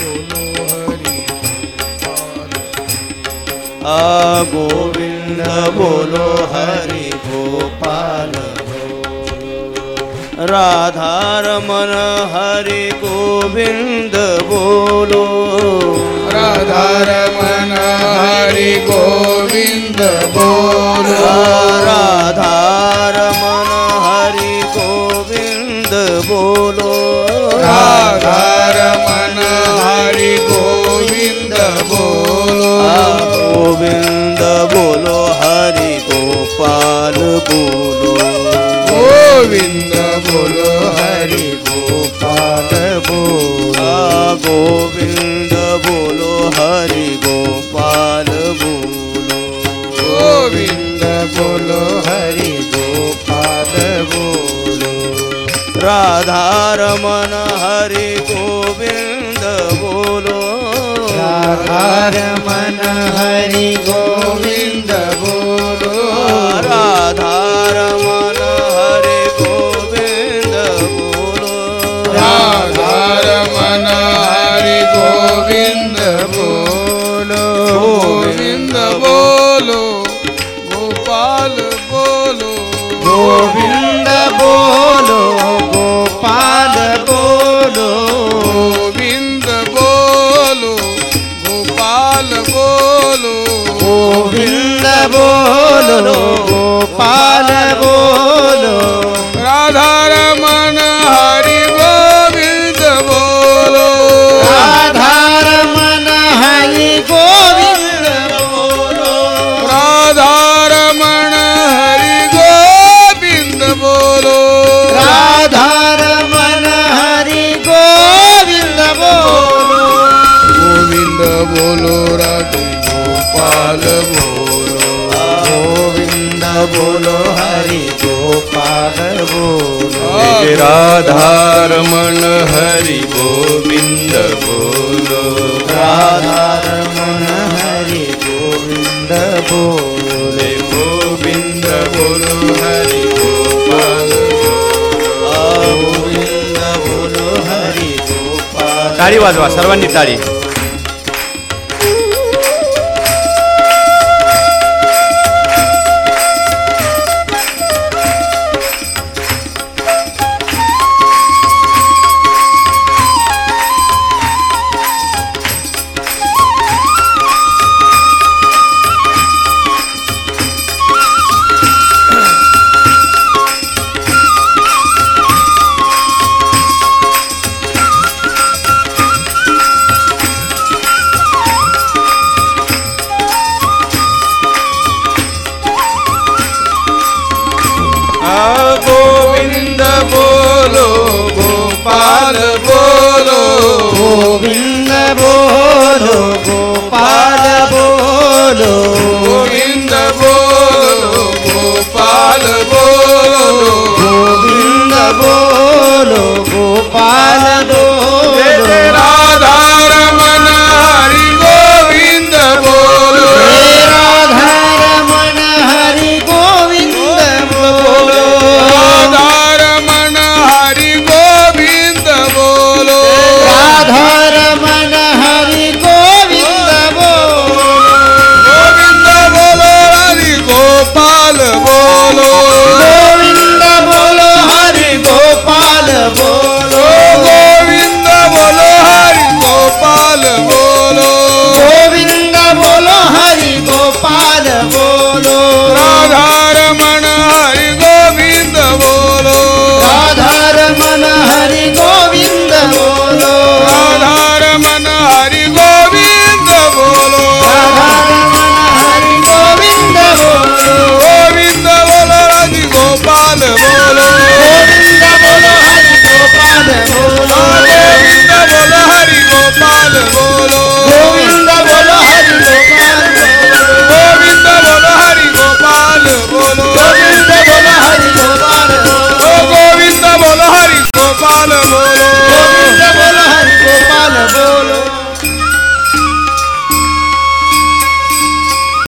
बोलो हरि आ गोविंद बोलो हरि गोपाल राधा रमन हरि गोविंद बोलो। राधा रमन हरि गोविंद बोलो। राधा बोलो। राधा मन हरि गोविंद बोलो। गोविंद बोलो हरि गोपाल बोलो। गोविंद बोलो हरि गोपाल बोलो। गोविंद राधारमन हरि गोविंद बोलो। राधारमन हरि गोविंद बोलो। राधारमन हरि गोविंद बोलो। राधारमन हरि गोविंद बोलो। गोविंद बोलो। गोपाल बोलो। गोविंद बोलो गोपाल बोलो। राधा रमन हरि गोविंद बोलो। राधा रमन हरि गोविंद बोलो। राधा रमन हरि गोविंद बोलो। राधा रमन हरि गोविंद बोलो। गोविंद बोलो राधा गोपाल बोलो। बोलो हरि गोपाल बोलो। राधारमण हरि गोविंद बोलो। राधारमण हरि गोविंद बोले। गोविंद बोलो हरि गोपाल गोविंद बोलो हरि गोपाल। ताली वाजवा सर्वांनी ताली যাব padre bolo. Govinda bolo hari gopale bolo. Govinda bolo hari gopale bolo. Govinda bolo hari gopale bolo. Govinda bolo hari gopale bolo.